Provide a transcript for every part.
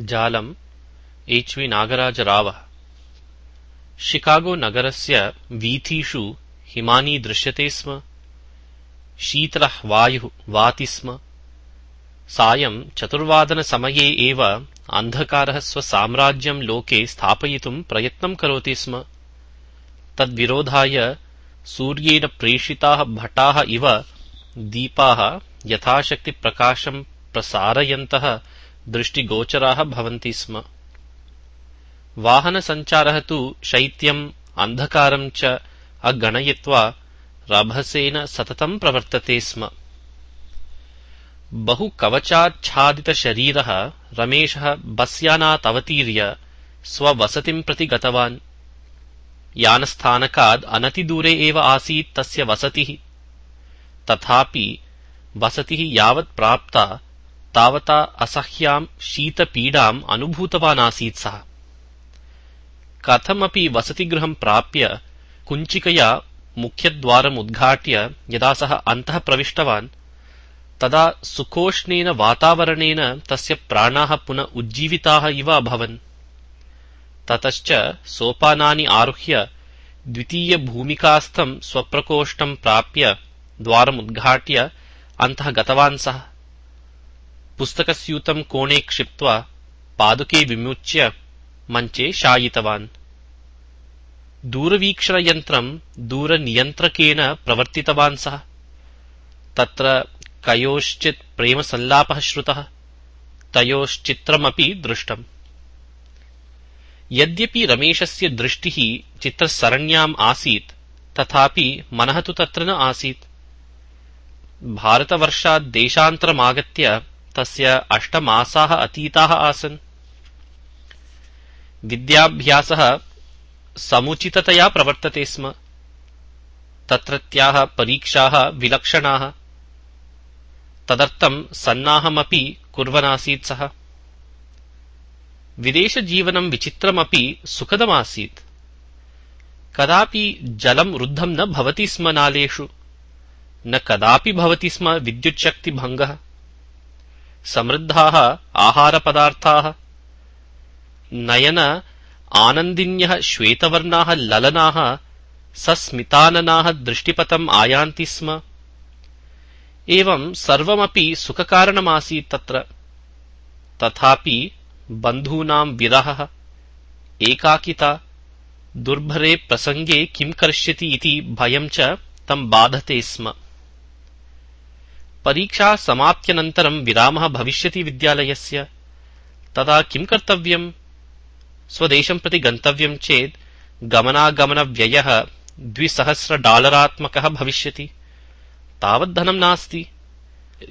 जालम् H V नागराजरावः शिकागोनगरस्य वीथीषु हिमानी दृश्यते स्म शीतलः वायुः वाति स्म सायं चतुर्वादनसमये एव अन्धकारः स्वसाम्राज्यं लोके स्थापयितुं प्रयत्नं करोति स्म तद्विरोधाय सूर्येण प्रेषिताः भटाः इव दीपाः यथाशक्तिप्रकाशं प्रसारयन्तः दृष्टिगोचराः भवन्ति स्म वाहनसञ्चारः तु शैत्यम् अन्धकारं च अगणयित्वा रभसेन सततं प्रवर्तते स्म बहुकवचाच्छादितशरीरः रमेशः बस्यानादवतीर्य स्ववसतिं प्रति गतवान् यानस्थानकाद् अनतिदूरे एव आसीत् तस्य वसतिः तथापि वसतिः यावत् प्राप्ता तावता असह्याम् शीतपीडाम् अनुभूतवानासीत् सः कथमपि वसतिगृहं प्राप्य कुञ्चिकया मुख्यद्वारम् उद्घाट्य यदा सः अन्तः प्रविष्टवान् तदा सुखोष्णेन वातावरणेन तस्य प्राणाः पुनः उज्जीविताः इव अभवन् ततश्च सोपानानि आरुह्य द्वितीयभूमिकास्थं स्वप्रकोष्ठं प्राप्य द्वारमुद्घाट्य अन्तः गतवान् सः पुस्तकस्यूतं कोणे क्षिप्त्वा पादुके विमुच्य मञ्चे शायितवान् दूरवीक्षणयन्त्रं दूरनियन्त्रकेण प्रवर्तितवान् सः तत्र कयोश्चित् प्रेमसल्लापः श्रुतः तयोश्चित्रमपि दृष्टम् यद्यपि रमेशस्य दृष्टिः चित्रसरण्याम् आसीत् तथापि मनः तु तत्र न आसीत् भारतवर्षात् देशान्तरमागत्य तस्य अष्टमासाः अतीताः आसन् विद्याभ्यासः समुचिततया प्रवर्तते स्म तत्रत्याः परीक्षाः विलक्षणाः तदर्थं सन्नाहमपि कुर्वनासीत् सः विदेशजीवनं विचित्रमपि सुखदमासीत् कदापि जलं रुद्धं न भवति स्म नालेषु न कदापि भवति स्म विद्युच्छक्तिभङ्गः సమృద్ధాः आहारपदार्थाः नयन आनन्दिन्यः श्वेतवर्णाः ललनाः सस्मिताननाः दृष्टिपथम् आयान्ति स्म एवं सर्वमपि सुखकारणमासीत् तत्र तथापि बन्धूनां विरहः एकाकिता दुर्भरे प्रसङ्गे किं करिष्यति इति भयं च तं बाधते स्म परीक्षा समाप्त्यनन्तरं विरामः भविष्यति विद्यालयस्य तदा किं कर्तव्यम् स्वदेशं प्रति गन्तव्यं चेत् गमनागमनव्ययः द्विसहस्रडालरात्मकः भविष्यति तावद्धनं नास्ति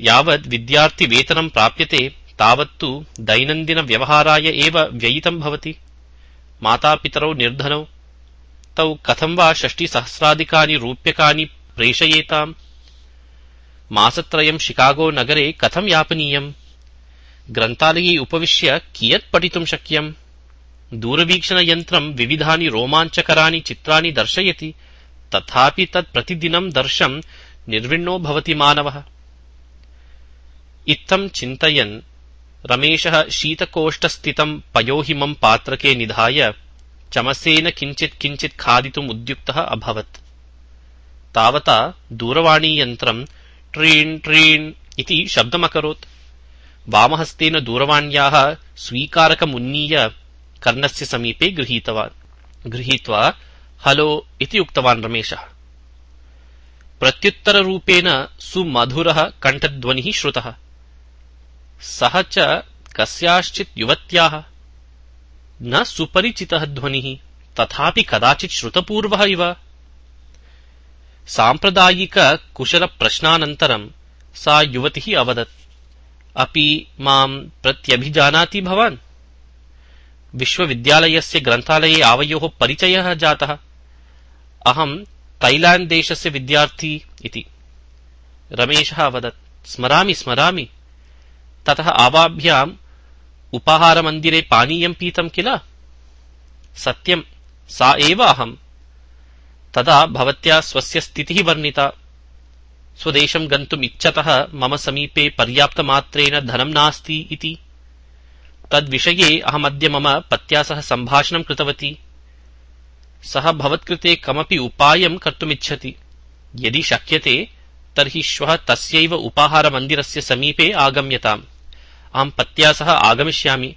यावद् विद्यार्थिवेतनं प्राप्यते तावत्तु दैनन्दिनव्यवहाराय एव व्ययितं भवति मातापितरौ निर्धनौ तौ कथं वा षष्टिसहस्राधिकानि रूप्यकाणि प्रेषयेताम् मासत्रयं शिकागो नगरे कथं यापनीयम् ग्रन्थालये उपविश्य कियत् पठितुं शक्यम् दूरवीक्षणयन्त्रम् विविधानि रोमाञ्चकराणि चित्राणि दर्शयति तथापि तत् प्रतिदिनम् दर्शम् निर्विण्णो भवति मानवः इत्थम् चिन्तयन् रमेशः शीतकोष्ठस्थितम् पयोहिमम् पात्रके निधाय चमसेन किञ्चित् किञ्चित् खादितुम् उद्युक्तः अभवत् तावता दूरवाणीयन्त्रम् ट्रीन् ट्रीन् इति शब्दमकरोत् वामहस्तेन दूरवाण्याः स्वीकारकमुन्नीय कर्णस्य समीपे गृहीतवान् गृहीत्वा हलो इति उक्तवान् रमेशः प्रत्युत्तररूपेण सुमधुरः कण्ठध्वनिः श्रुतः सः च कस्याश्चित् युवत्याः न सुपरिचितः ध्वनिः तथापि कदाचित् श्रुतपूर्वः इव साम्प्रदायिककुशलप्रश्नानन्तरं सा युवतिः अवदत् अपि मां प्रत्यभिजानाति भवान् विश्वविद्यालयस्य ग्रन्थालये आवयोः परिचयः जातः अहं तैलाण्ड्देशस्य विद्यार्थी इति रमेशः अवदत् स्मरामि स्मरामि ततः आवाभ्याम् उपाहारमन्दिरे पानीयं पीतं किल सत्यं सा एव अहम् తదా భవత్యా స్వస్య స్థితిः వర్ణితా స్వదేశం గन्तुम् इच्छतः मम समीपे पर्याप्तमात्रेण धनं नास्ति इति तद्विषये अहमद्य मम पत्या सह सम्भाषणं कृतवती सः भवत्कृते कमपि उपायं कर्तुमिच्छति यदि शक्यते तर्हि श्वः तस्यैव उपाहारमन्दिरस्य समीपे आगम्यताम् अहं पत्या सह आगमिष्यामि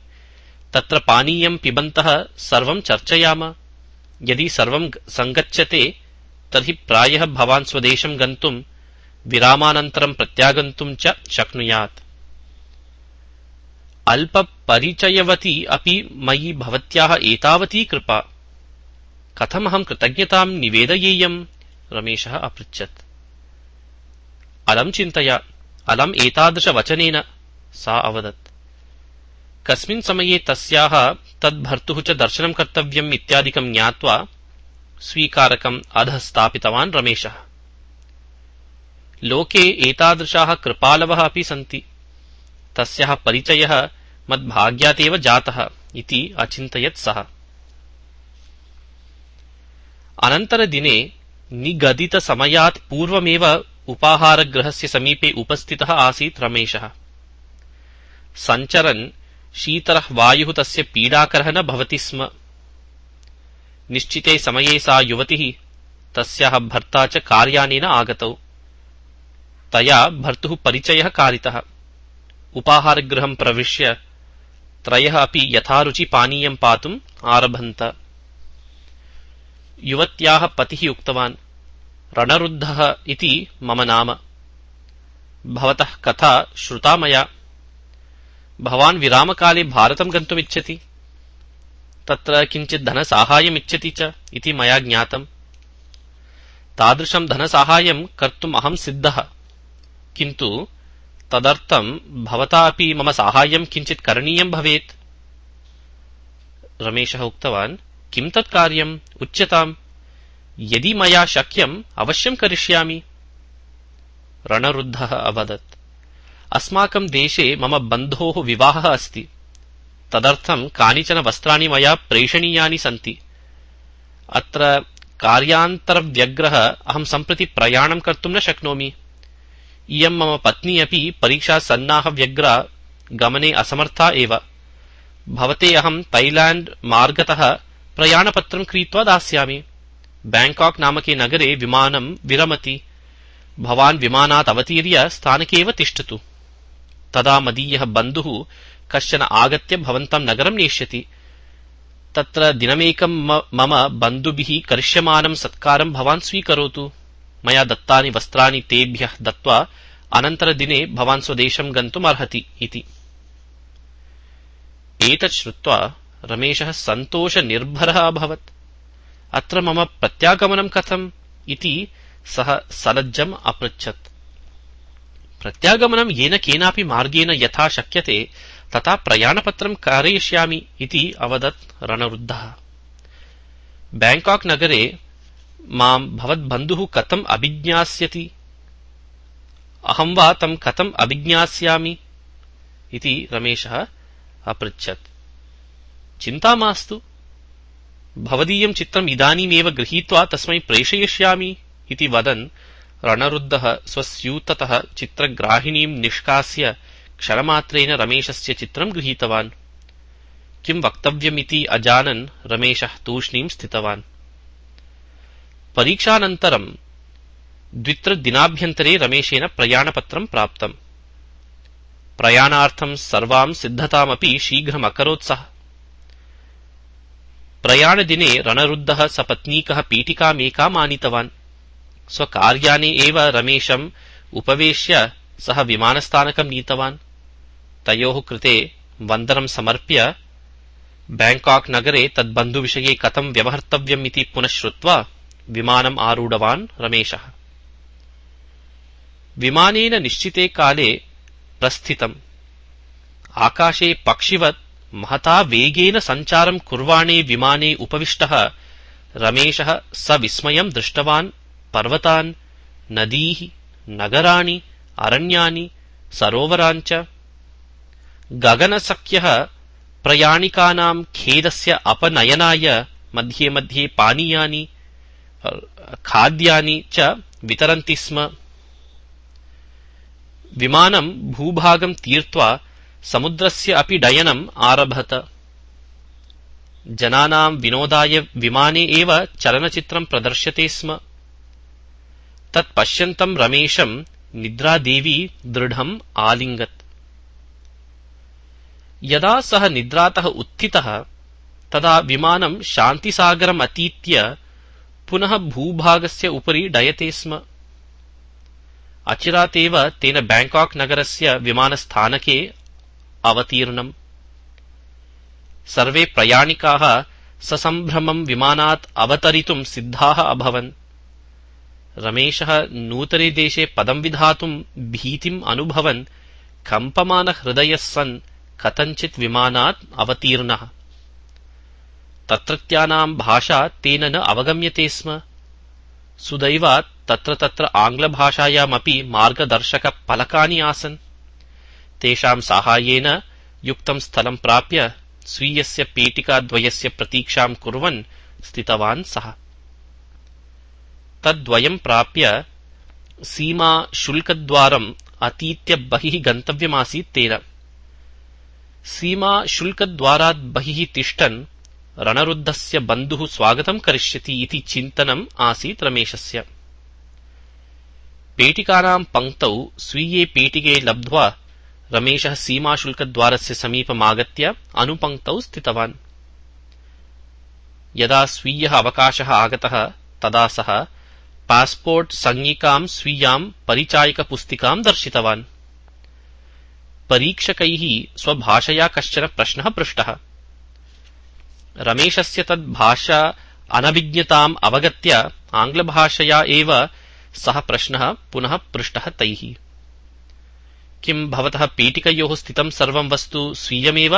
तत्र पानीयं पिबन्तः सर्वं चर्चयाम यदि सर्वं सङ्गच्छते तर्हि प्रायः भवान् स्वदेशं गन्तुं विरामानन्तरं प्रत्यागन्तुं च शक्नुयात् अल्पपरिचयवती अपि मयि भवत्याः एतावती कृपा कथमहं कृतज्ञतां निवेदयेयम् रमेशः अपृच्छत् अलं चिन्तया अलम् एतादृशवचनेन सा अवदत् कस्मिन् समये तस्याः तद्भर्तुः च दर्शनं कर्तव्यम् इत्यादिकं ज्ञात्वा स्वीकारकम् अधः स्थापितवान् रमेशः लोके एतादृशाः कृपालवः अपि सन्ति तस्याः परिचयः मद्भाग्यात् एव जातः इति अचिन्तयत् सः अनन्तरदिने निगदितसमयात् पूर्वमेव उपाहारगृहस्य समीपे उपस्थितः आसीत् रमेशः सञ्चरन् शीतलः वायुः तस्य पीडाकरः न भवति स्म निश्चिते समये सा युवतिः तस्याः भर्ता च कार्यानेन आगतौ तया भर्तुः परिचयः कारितः उपाहारगृहं प्रविश्य त्रयः अपि यथारुचि पानीयं पातुम् आरभन्त युवत्याः पतिः उक्तवान् रणरुद्धः इति मम नाम भवतः कथा श्रुता मया भवान् विरामकाले भारतं गन्तुमिच्छति तत्र किञ्चित् धनसाहाय्यमिच्छति च इति मया ज्ञातम् तादृशं धनसाहाय्यं कर्तुम् अहं सिद्धः किन्तु तदर्थं भवता अपि मम साहाय्यं किञ्चित् करणीयं भवेत् रमेशः उक्तवान् किं तत् कार्यम् उच्यताम् यदि मया शक्यम् अवश्यं करिष्यामि रणरुद्धः अवदत् अस्माकं देशे मम बन्धोः विवाहः अस्ति तदर्थं कानिचन वस्त्राणि मया प्रेषणीयानि सन्ति अत्र कार्यान्तरव्यग्रः अहं सम्प्रति प्रयाणं कर्तुं न शक्नोमि इयं मम पत्नी अपि परीक्षासन्नाः व्यग्रा गमने असमर्था एव भवते अहं तैलाण्ड् मार्गतः प्रयाणपत्रं क्रीत्वा दास्यामि बेङ्काक् नामके नगरे विमानं विरमति भवान् विमानात् अवतीर्य स्थानके एव तिष्ठतु तदा मदीयः बन्धुः कश्चन आगत्य भवन्तं नगरं नेष्यति तत्र दिनमेकं मम बन्धुभिः करिष्यमाणं सत्कारं भवान् स्वीकरोतु मया दत्तानि वस्त्राणि तेभ्यः दत्त्वा अनन्तरदिने भवान् स्वदेशं गन्तुमर्हति इति एतत् श्रुत्वा रमेशः सन्तोषनिर्भरः अभवत् अत्र मम प्रत्यागमनं कथम् इति सः सलज्जम् अपृच्छत् प्रत्यागमनं येन केनापि मार्गेण यथा शक्यते तथा प्रयाणपत्रं कारयिष्यामि इति अवदत् रणरुद्धः बेङ्काक् नगरे मां भवद्बन्धुः कथम् अभिज्ञास्यति अहं वा तं कथम् अभिज्ञास्यामि इति रमेशः अपृच्छत् चिन्ता मास्तु भवदीयं चित्रम् इदानीमेव गृहीत्वा तस्मै प्रेषयिष्यामि इति वदन् रणरुद्धः स्वस्यूततः चित्रग्राहिणीं निष्कास्य क्षणमात्रेण रमेशस्य चित्रं गृहीतवान् किं वक्तव्यमिति अजानन् रमेशः तूष्णीं स्थितवान् परीक्षानन्तरं द्वित्रदिनाभ्यन्तरे रमेशेन प्रयाणपत्रं प्राप्तम् ప్రయాణార్థం సర్వాం సిద్ధతామపి శీఘ్రమకరోత్ సः ప్రయాణదినే రణరుద్ధः సపత్नीकः पीटिकामेकामानीतवान् स्वकार्याने एव रमेशम् उपवेश्य सः विमानस्थानकं नीतवान् तयोः कृते वन्दनं समर्प्य बेङ्काक् नगरे तद्बन्धुविषये कथं व्यवहर्तव्यम् इति पुनः श्रुत्वा विमानम् आरूढवान् रमेशः विमानेन निश्चिते काले प्रस्थितम् आकाशे पक्षिवत् महता वेगेन सञ्चारम् कुर्वाणे विमाने उपविष्टः रमेशः सविस्मयम् दृष्टवान् पर्वतान् नदीः नगराणि अरण्यानि सरोवराञ्च गगनशक्यः प्रयाणिकानां खेदस्य अपनयनाय मध्ये मध्ये पानीयानि खाद्यानि च वितरन्ति स्म విమానం భూభాగం తీర్త్వా సముద్రస్య అపి డయనం ఆరభత జనానాం వినోదాయ విమానే ఏవ చలనచిత్రం ప్రదర్శ్యతే స్మ तत्पश्यन्तम् रमेशम् निद्रादेवी दृढम् आलिङ्गत् यदा सः निद्रातः उत्थितः तदा विमानं शान्तिसागरमतीत्य पुनः भूभागस्य उपरि डयते स्म अचिरातेव तेन बैंकाक नगरस्य विमानस्थानके अवतीर्णम् सर्वे प्रयाणिकाः ससम्भ्रमम् विमानात् अवतरितुम् सिद्धाः अभवन् रमेशः नूतने देशे पदं विधातुं भीतिम् अनुभवन् कम्पमानहृदयः सन् कथञ्चित् विमानात् अवतीर्णः तत्रत्यानां भाषा तेन न अवगम्यते स्म सुदैवात् तत्र तत्र आङ्ग्लभाषायामपि मार्गदर्शकफलकानि आसन् तेषां साहाय्येन युक्तं स्थलं प्राप्य स्वीयस्य पेटिकाद्वयस्य प्रतीक्षां कुर्वन् स्थितवान् सः తద్వయం ప్రాప్య सीमाशुल्कद्वारम् अतीत्य बहिः गन्तव्यमासीत् तेन सीमाशुल्कद्वारात् बहिः तिष्ठन् रणरुद्धस्य बन्धुः स्वागतं करिष्यति इति चिन्तनम् आसीत् रमेशस्य पेटिकानां पङ्क्तौ स्वीये पेटिके लब्ध्वा रमेशः सीमाशुल्कद्वारस्य समीपमागत्य अनुपङ्क्तौ स्थितवान् यदा स्वीयः अवकाशः आगतः तदा सः पास्पोर्ट् सङ्गिकां स्वीयां परिचायकपुस्तिकां दर्शितवान् परीक्षकैः स्वभाषया कश्चन प्रश्नः पृष्टः रमेशस्य तद्भाषा अनभिज्ञताम् अवगत्य आङ्ग्लभाषया एव सः प्रश्नः पुनः पृष्टः तैः किं भवतः पेटिकयोः स्थितं सर्वं वस्तु स्वीयमेव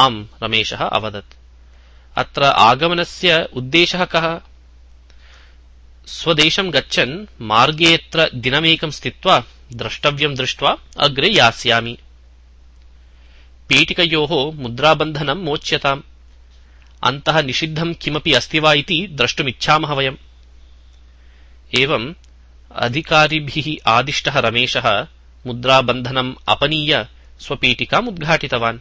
आम् रमेशः अवदत् अत्र आगमनस्य उद्देशः कः स्वदेशं गच्छन् मार्गेऽत्र दिनमेकं स्थित्वा द्रष्टव्यं दृष्ट्वा अग्रे यास्यामि पेटिकयोः मुद्राबन्धनं मोच्यताम् अन्तः निषिद्धं किमपि अस्ति वा इति द्रष्टुमिच्छामः वयम् एवम् अधिकारिभिः आदिष्टः रमेशः मुद्राबन्धनम् अपनीय स्वपेटिकाम् उद्घाटितवान्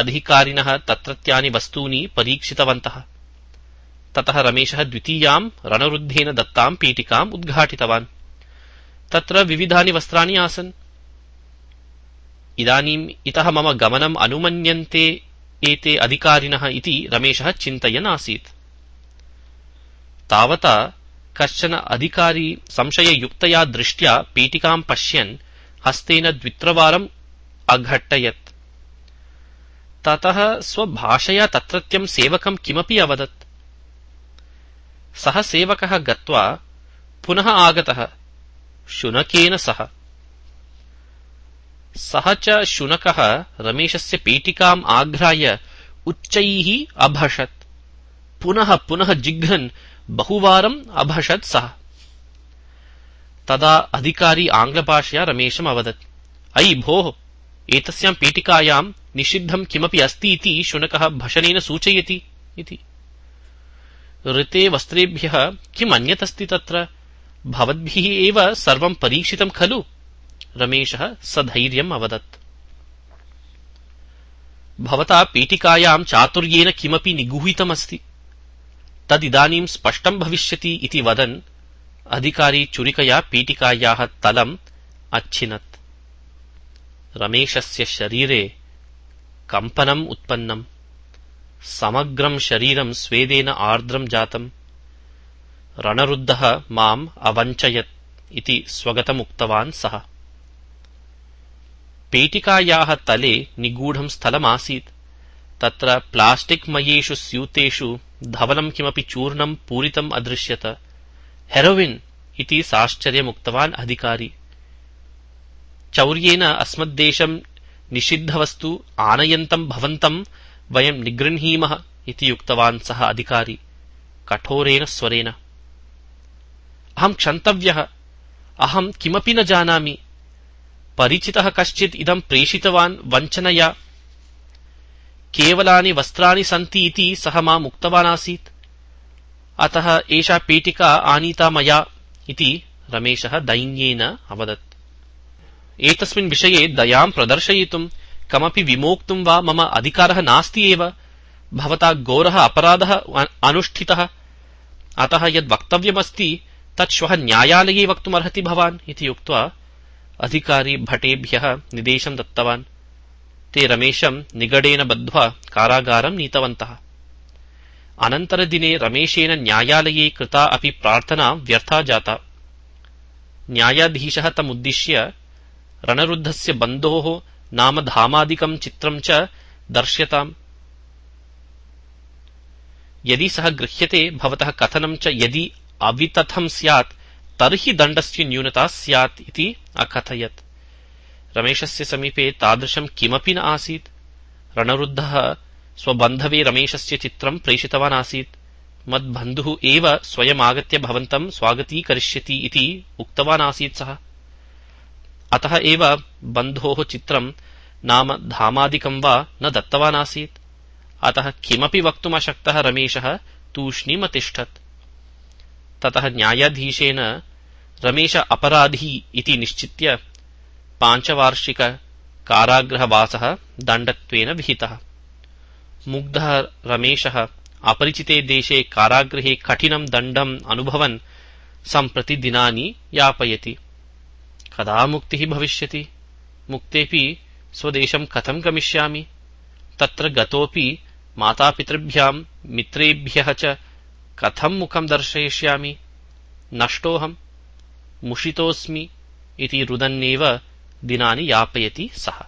अधिकारिणः तत्रत्यानि वस्तूनि परीक्षितवन्तः ततः रमेशः द्वितीयां रणरुद्धेन दत्तां पीटिकाम् उद्घाटितवान् तत्र विविधानि वस्त्राणि आसन् इदानीम् इतः मम गमनम् अनुमन्यन्ते एते अधिकारिणः इति रमेशः चिन्तयन् आसीत् तावता कश्चन अधिकारी संशययुक्तया दृष्ट्या पीटिकां पश्यन् हस्तेन द्वित्रवारम् अघट्टयत् ततः स्वभाषया तत्रत्यं सेवकं किमपि अवदत् सः सेवकः गत्वा पुनः आगतः शुनकेन सह सः च शुनकः रमेशस्य पेटिकाम् आघ्राय उच्चैः अभषत् पुनः पुनः जिघ्रन् बहुवारम् अभषत् सः तदा अधिकारी आङ्ग्लभाषया रमेशम् अवदत् अयि भोः एतस्यां पेटिकायां निषिद्धं किमपि अस्ति इति शुनकः भषणेन सूचयति इति ऋते वस्त्रेभ्यः किम् अन्यतस्ति तत्र भवद्भिः एव सर्वं परीक्षितं खलु रमेशः सधैर्यम् अवदत् भवता पेटिकायां चातुर्येण किमपि निगूहितमस्ति तदिदानीं स्पष्टं भविष्यति इति वदन् अधिकारी चुरिकया पेटिकायाः तलम् अच्छिनत् रमेशस्य शरीरे कम्पनम् उत्पन्नम् సమగ్రం శరీరం స్వేదేన ఆర్ద్రం జాతం రణరుద్ధ మాం అవంచయత్ ఇది స్వగతముక్తవాన్ సహ पेटिकाया तले निगूढं स्थलमासीत् तत्र प्लास्टिक् मयेषु स्यूतेषु धवलं किमपि चूर्णं पूरितम् अदृश्यत हेरोविन् इति साश्चर्यमुक्तवान् अधिकारी चौर्येण अस्मद्देशं निषिद्धवस्तु आनयन्तं भवन्तं వయం నిగృహీమः इति उक्तवान् सः अधिकारी कठोरेण स्वरेण अहं क्षन्तव्यः अहं किमपि न जानामि परिचितः कश्चित् इदं प्रेषितवान् वञ्चनया केवलानि वस्त्राणि सन्ति इति सः माम् उक्तवान् आसीत् अतः एषा पेटिका आनीता मया इति रमेशः दैन्येन अवदत् एतस्मिन् विषये दयां प्रदर्शयितुम् కమపి విమోక్తుం వా మమ అధికారः నాస్తి एव భవతా ఘోరः అపరాధः అనుష్ఠితः అతः యద్వక్తవ్యమస్తి తత్ శ్వः న్యాయాలये వక్తుమర్హతి భవాన్ इति उक्त्वा అధికారీ భటేభ్యः నిదేశం దత్తవాన్ ते రమేశం నిగడేన బద్ధ్వా కారాగారం నీతవంతः అనంతరదినే రమేశేన న్యాయాలయే కృతా అపి ప్రార్థనా వ్యర్థా జాతా న్యాయాధీశः తముద్దిశ్य రణరుద్ధस्य బంధోः नाम धामादिकं चित्रं च दर्श्यताम् यदि सः गृह्यते भवतः कथनं च यदि अवितथं स्यात् तर्हि दण्डस्य न्यूनता स्यात् इति अकथयत् रमेशस्य समीपे तादृशं किमपि न आसीत् रणरुद्धः स्वबन्धवे रमेशस्य चित्रं प्रेषितवान् आसीत् मद्बन्धुः एव स्वयमागत्य भवन्तं स्वागतीकरिष्यति इति उक्तवान् आसीत् सः अतः एव बन्धोः चित्रं नाम धामादिकं वा न दत्तवानासीत् अतः किमपि वक्तुमशक्तः रमेशः तूष्णीमतिष्ठत् ततः न्यायाधीशेन रमेश अपराधी इति निश्चित्य पाञ्चवार्षिक काराग्रहवासः दण्डत्वेन विहितः मुग्धः रमेशः अपरिचिते देशे कारागृहे कठिनं दण्डम् अनुभवन् सम्प्रति दिनानि यापयति कदा मुक्तिः भविष्यति मुक्तेऽपि स्वदेशं कथं गमिष्यामि तत्र गतोऽपि मातापितृभ्यां मित्रेभ्यः च कथं मुखं दर्शयिष्यामि नष्टोऽहम् मुषितोऽस्मि इति रुदन्नेव दिनानि यापयति सः